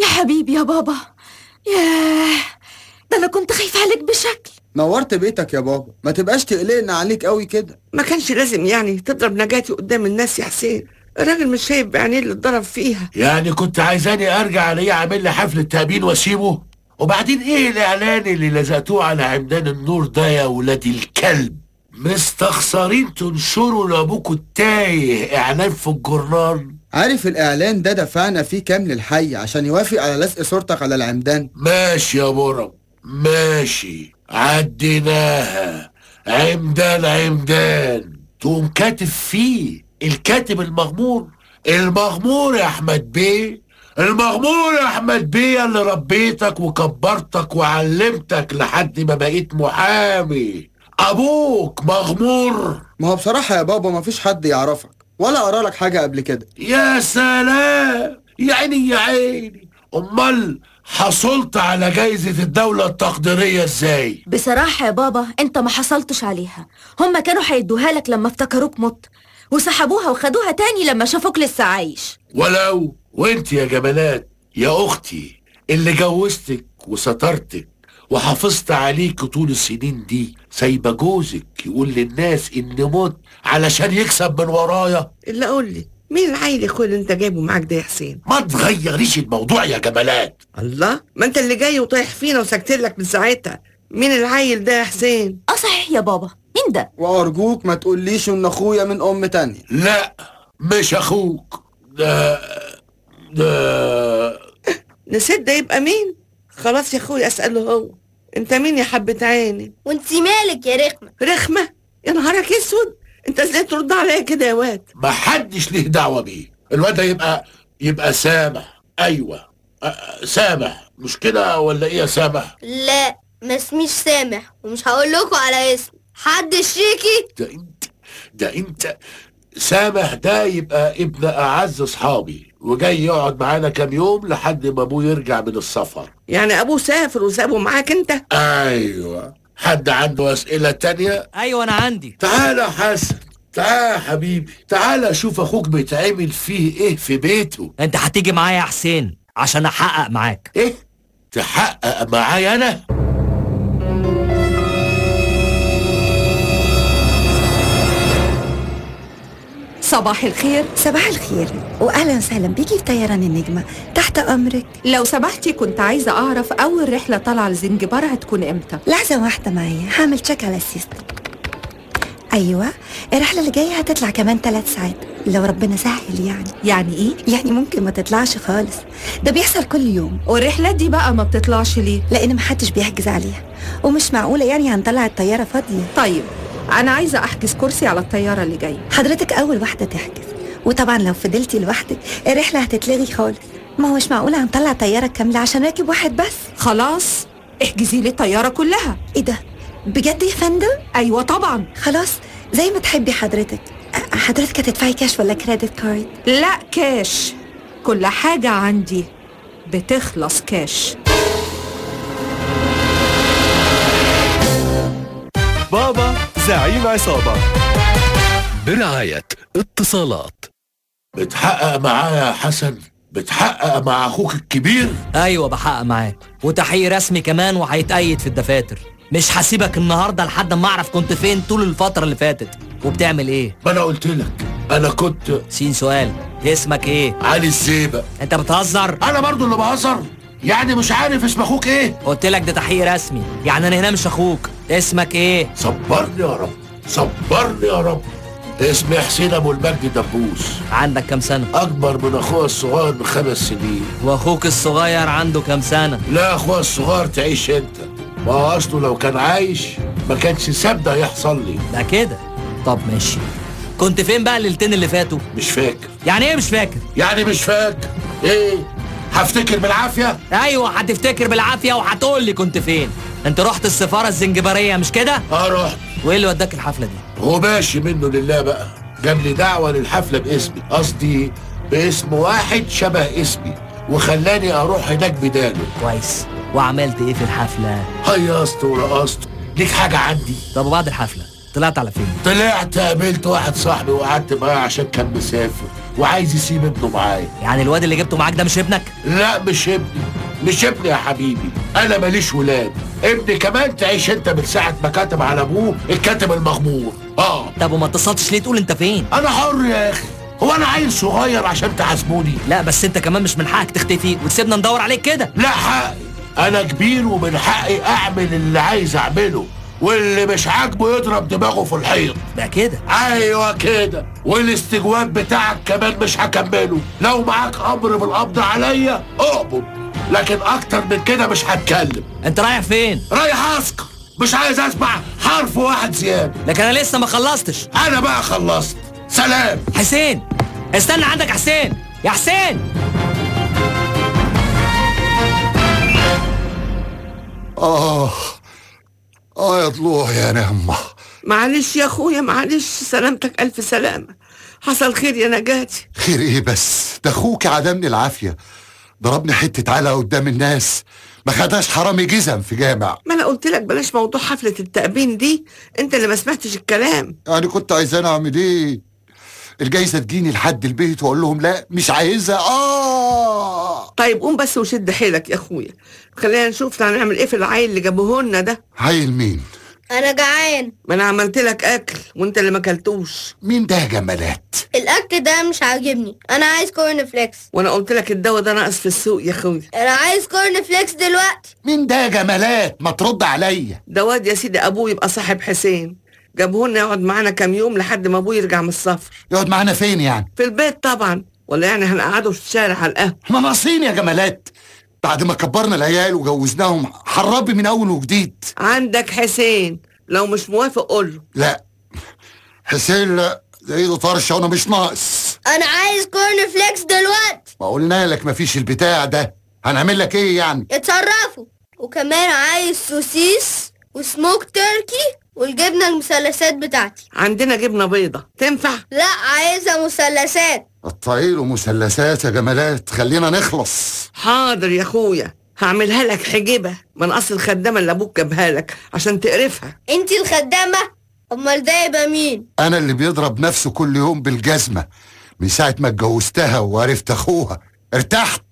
يا حبيبي يا بابا. ياه ده أنا كنت خايفة عليك بشكل. نورت بيتك يا بابا. ما تبقاش تقلقنا عليك قوي كده. ما كانش لازم يعني تضرب نجاتي قدام الناس يا حسين. الراجل مش شايف بعينيه اللي اتضرب فيها. يعني كنت عايزاني أرجع الاقيه عامل لي حفله تأبين وأسيبه؟ وبعدين إيه الإعلان اللي لزقتوه على عمدان النور ده يا ولاد الكلب؟ مستخسرين تنشروا لابوكوا التايه إعلان في الجورنال. عارف الإعلان ده دفعنا فيه كام للحي عشان يوافق على لزق صورتك على العمدان؟ ماشي يا برم ماشي. عديناها. عمدان عمدان. تقوم كاتب فيه الكاتب المغمور. المغمور يا أحمد بيه. المغمور يا أحمد بيه اللي ربيتك وكبرتك وعلمتك لحد ما بقيت محامي. أبوك مغمور. ما هو بصراحة يا بابا ما فيش حد يعرفك. ولا قرا لك حاجة قبل كده. يا سلام! يا عيني يا عيني! أمال حصلت على جايزة الدولة التقديرية إزاي؟ بصراحة يا بابا أنت ما حصلتش عليها. هما كانوا هيدوها لك لما افتكروك مت وسحبوها وخدوها تاني لما شافوك لسه عايش. ولو وأنت يا جمالات يا أختي اللي جوزتك وسترتك وحافظت عليك طول السنين دي. سايبة جوزك يقول للناس اني مت علشان يكسب من ورايا. اللي قول لي مين العيل يا اللي أنت جايبه معاك ده يا حسين؟ ما تغيريش الموضوع يا جمالات. الله ما أنت اللي جاي وطايح فينا وسكت لك من ساعتها. مين العيل ده يا حسين؟ آه صحيح يا بابا. مين ده؟ وأرجوك ما تقوليش إن أخويا من أم تانية. لا مش أخوك. ده ده. نسيت ده يبقى مين؟ خلاص يا أخويا أسأله هو. انت مين يا حبة عيني؟ وانت مالك يا رخمة؟ رخمة؟ يا نهارك اسود! انت إزاي ترد عليا كده يا واد؟ ما حدش ليه دعوة بيه. الواد ده يبقى يبقى سامح. أيوه. سامح. مش كده ولا إيه يا سامح؟ لا ما اسميش سامح ومش هقول لكم على اسم حد شيكي ده انت ده انت سامح ده يبقى ابن أعز أصحابي. وجاي يقعد معانا كام يوم لحد ما أبوه يرجع من السفر. يعني أبوه سافر وسابه معاك أنت؟ أيوه. حد عنده أسئلة تانية؟ أيوه أنا عندي. تعالى يا حسن. تعالى يا حبيبي. تعالى شوف أخوك بيتعمل فيه إيه في بيته. أنت هتيجي معايا يا حسين عشان أحقق معاك. إيه؟ تحقق معايا أنا؟ صباح الخير. صباح الخير. واهلا وسهلا بيكي في طيران النجمة. تحت أمرك. لو سمحتي كنت عايزة أعرف أول رحلة طالعة لزنجبار هتكون إمتى؟ لحظة واحدة معايا. هعمل check على ال system. أيوه الرحلة اللي جاية هتطلع كمان ثلاث ساعات. لو ربنا سهل يعني. يعني إيه؟ يعني ممكن ما تطلعش خالص. ده بيحصل كل يوم. والرحلة دي بقى ما بتطلعش ليه؟ لأن محدش بيحجز عليها. ومش معقولة يعني هنطلع الطيارة فاضية. طيب. أنا عايزة أحجز كرسي على الطيارة اللي جاية. حضرتك أول واحدة تحجز. وطبعا لو فضلتي لوحدك الرحلة هتتلغي خالص. ما هو مش معقولة هنطلع طيارة كاملة عشان راكب واحد بس؟ خلاص احجزي لي الطيارة كلها. إيه ده؟ بجد يا فندم؟ أيوة طبعا. خلاص زي ما تحبي حضرتك. حضرتك هتدفعي كاش ولا كريدت كارد لا كاش كل حاجة عندي بتخلص كاش بابا. زعيم عصابة برعاية اتصالات. بتحقق معايا يا حسن بتحقق مع أخوك الكبير؟ أيوه بحقق معاك وتحقيق رسمي كمان وهيتأيد في الدفاتر. مش هسيبك النهارده لحد ما أعرف كنت فين طول الفترة اللي فاتت. وبتعمل إيه؟ ما أنا قلت لك أنا كنت سين سؤال اسمك إيه؟ علي الزيبق أنت بتهزر؟ أنا برضو اللي بهزر يعني مش عارف اسم أخوك إيه. قلت لك ده تحقيق رسمي يعني أنا هنا مش أخوك. اسمك إيه؟ صبرني يا رب صبرني يا رب. اسمي حسين أبو المجد دبوس. عندك كام سنة؟ أكبر من أخويا الصغير بخمس سنين. وأخوك الصغير عنده كام سنة؟ لا أخويا الصغير تعيش أنت. ما هو أصله لو كان عايش ما كانش ساب ده يحصل لي. ده كده؟ طب ماشي. كنت فين بقى الليلتين اللي فاتوا؟ مش فاكر. يعني إيه مش فاكر؟ يعني مش فاكر. إيه؟ هفتكر بالعافية؟ أيوه هتفتكر بالعافية وهتقول لي كنت فين. انت رحت السفارة الزنجبارية مش كده؟ آه رحت. وإيه اللي وداك الحفلة دي؟ هو ماشي منه لله بقى. جاب لي دعوة للحفلة باسمي. قصدي باسم واحد شبه اسمي. وخلاني أروح هناك بداله. كويس. وعملت إيه في الحفلة؟ هيصت ورقصت. ليك حاجة عندي؟ طب وبعد الحفلة طلعت على فين؟ طلعت قابلت واحد صاحبي وقعدت معاه عشان كان مسافر. وعايز يسيب ابنه معايا. يعني الواد اللي جبته معاك ده مش ابنك؟ لا مش ابني. مش ابني يا حبيبي أنا ماليش ولاد. ابني كمان تعيش أنت من ساعة ما كاتب على أبوه الكاتب المغمور. آه. طب وما اتصلتش ليه تقول أنت فين؟ أنا حر يا أخي. هو أنا عيل صغير عشان تحاسبوني لا بس أنت كمان مش من حقك تختفي. وتسيبنا ندور عليك كده. لا حقي. أنا كبير ومن حقي أعمل اللي عايز أعمله. واللي مش عاجبه يضرب دماغه في الحيط. ده كده؟ أيوه كده. والاستجواب بتاعك كمان مش هكمله. لو معاك أمر بالقبض عليا أقبض. لكن أكتر من كده مش هتكلم. أنت رايح فين؟ رايح اسقط مش عايز أسمع حرف واحد زيادة. لكن أنا لسه ما خلصتش. أنا بقى خلصت. سلام. حسين استنى عندك يا حسين. يا حسين. آه. آه يا طلوع يا نعمة. معلش يا أخويا معلش. سلامتك ألف سلامة. حصل خير يا نجاتي. خير إيه بس؟ ده أخوك عدمني العافية. ضربني حتة علقة قدام الناس. ما خداش حرامي جزم في جامع. ما أنا قلت لك بلاش موضوع حفلة التأبين دي. أنت اللي ما سمعتش الكلام. يعني كنت عايزاني أعمل إيه؟ الجايزة تجيني لحد البيت وأقول لهم لا مش عايزها. آه! طيب قوم بس وشد حيلك يا أخويا. خلينا نشوف هنعمل إيه في العيل اللي جابوه لنا ده. عيل مين؟ أنا جعان. ما أنا عملت لك أكل وأنت اللي ما أكلتوش. مين ده يا جمالات؟ الأكل ده مش عاجبني. أنا عايز corn flakes. وأنا قلت لك الدواء ده ناقص في السوق يا اخويا أنا عايز corn flakes دلوقتي. مين ده يا جمالات؟ ما ترد عليا. ده واد يا سيدي أبوه يبقى صاحب حسين. جابوه لنا يقعد معانا كام يوم لحد ما أبوه يرجع من السفر. يقعد معانا فين يعني؟ في البيت طبعا. ولا يعني هنقعده في الشارع على القهوة. إحنا ناقصين يا جمالات. بعد ما كبرنا العيال وجوزناهم حربي من أول وجديد. عندك حسين. لو مش موافق قول له. لا. حسين لا ده إيده طرشة وأنا مش ناقص. أنا عايز corn flakes دلوقتي. ما قلنا لك مفيش البتاع ده. هنعمل لك إيه يعني؟ اتصرفوا. وكمان عايز سوسيس وسموك تركي والجبنة المثلثات بتاعتي. عندنا جبنة بيضة. تنفع؟ لا عايزة مثلثات. الطعيل ومثلثات يا جمالات خلينا نخلص. حاضر يا أخويا هعملها لك حجبه من أصل الخدامة اللي أبوك جابها لك عشان تقرفها. أنتي الخدامة؟ أمال ده يبقى مين؟ أنا اللي بيضرب نفسه كل يوم بالجزمة من ساعة ما اتجوزتها وعرفت أخوها ارتحت.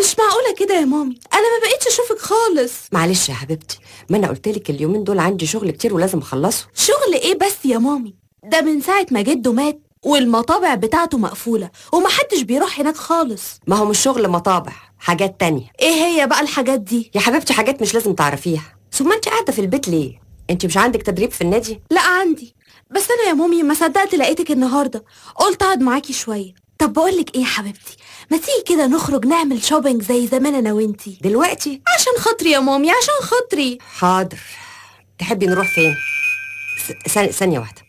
مش معقولة كده يا مامي. أنا ما بقيتش أشوفك خالص. معلش يا حبيبتي ما أنا قلت لك اليومين دول عندي شغل كتير ولازم أخلصه. شغل إيه بس يا مامي؟ ده من ساعة ما جده مات والمطابع بتاعته مقفولة ومحدش بيروح هناك خالص. ما هو مش شغل مطابع حاجات تانية. إيه هي بقى الحاجات دي؟ يا حبيبتي حاجات مش لازم تعرفيها. ثم أنت قاعدة في البيت ليه؟ أنت مش عندك تدريب في النادي؟ لا عندي. بس أنا يا مامي ما صدقت لقيتك النهاردة. قلت أقعد معاكي شوية. طب بقولك إيه يا حبيبتي؟ ما تيجي كده نخرج نعمل شوبينج زي زمان أنا وإنتي؟ دلوقتي؟ عشان خاطري يا مامي عشان خاطري. حاضر. تحبي نروح فين؟ س- ثانية ثانية واحدة.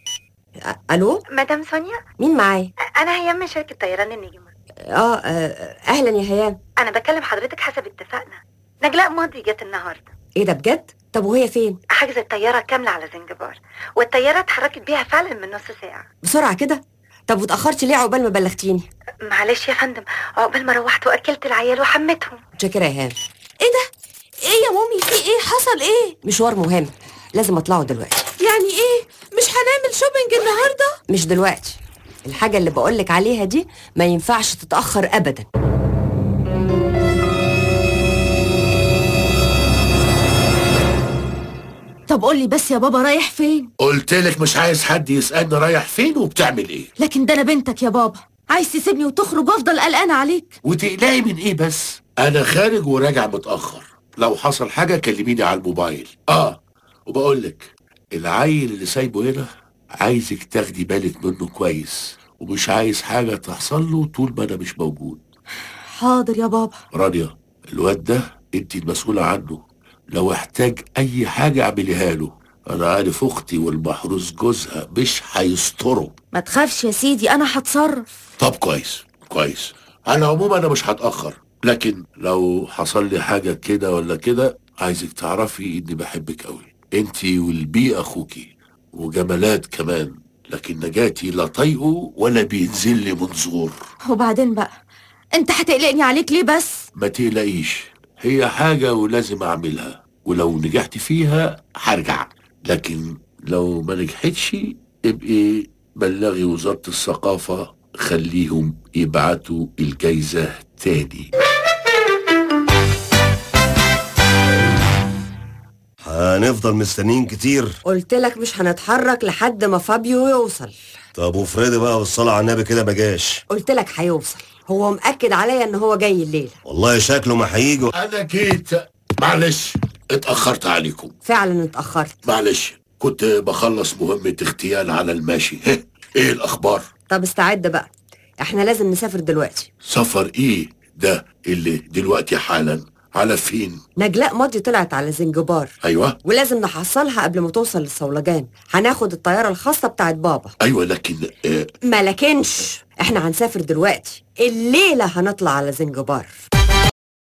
أ- ألو؟ مدام سونيا؟ مين معايا أنا هيام من شركة طيران النجم آه آه، أهلا يا هيام. أنا بكلم حضرتك حسب اتفاقنا. نجلاء ماضي جت النهارده. إيه ده بجد؟ طب وهي فين؟ حجزت طياره كاملة على زنجبار والطيارة اتحركت بيها فعلا من نص ساعة. بسرعة كده؟ طب واتأخرتي ليه عقبال ما بلغتيني؟ معلش يا فندم عقبال ما روحت وأكلت العيال وحمتهم متشكرة يا هيام إيه ده؟ إيه يا مامي؟ في إيه؟ حصل إيه؟ مشوار مهم. لازم أطلعه دلوقتي. يعني إيه؟ مش هنعمل شوبينج النهاردة؟ مش دلوقتي. الحاجة اللي بقولك عليها دي ما ينفعش تتأخر أبدا. طب قولي بس يا بابا رايح فين؟ قلت لك مش عايز حد يسألني رايح فين وبتعمل إيه. لكن ده أنا بنتك يا بابا. عايز تسيبني وتخرج وأفضل قلقانه عليك. وتقلقي من إيه بس؟ أنا خارج وراجع متأخر. لو حصل حاجة كلميني على الموبايل. آه وبقول لك العيل اللي سايبه هنا عايزك تاخدي بالك منه كويس. ومش عايز حاجة تحصل له طول ما أنا مش موجود. حاضر يا بابا. رانيا الواد ده انت المسؤولة عنه. لو احتاج أي حاجة اعمليها له. أنا عارف أختي والمحروس جوزها مش هيستروا. ما تخافش يا سيدي أنا هتصرف. طب كويس كويس. على العموم أنا مش هتأخر. لكن لو حصل لي حاجة كده ولا كده عايزك تعرفي إني بحبك قوي أنتي والبي اخوكي وجمالات كمان. لكن نجاتي لا طايقه ولا بينزل لي منظور. وبعدين بقى أنت هتقلقني عليك ليه بس؟ ما تقلقيش. هي حاجة ولازم أعملها ولو نجحت فيها هرجع. لكن لو ما نجحتش ابقي بلغي وزارة الثقافة خليهم يبعتوا الجايزة تاني. هنفضل مستنيين كتير. قلت لك مش هنتحرك لحد ما فابيو يوصل. طب وفريدي بقى والصلاة على النبي كده ما جاش قلت لك هيوصل. هو مأكد عليا إن هو جاي الليلة. والله شكله ما هيجوا أنا جيت. معلش اتأخرت عليكم. فعلا اتأخرت. معلش كنت بخلص مهمة اغتيال على الماشي. إيه الأخبار؟ طب استعد بقى. إحنا لازم نسافر دلوقتي. سفر إيه ده اللي دلوقتي حالا؟ على فين؟ نجلاء ماضي طلعت على زنجبار. أيوه. ولازم نحصلها قبل ما توصل للصولجان. هناخد الطيارة الخاصة بتاعت بابا. أيوه لكن آه ما لكنش. إحنا هنسافر دلوقتي. الليلة هنطلع على زنجبار.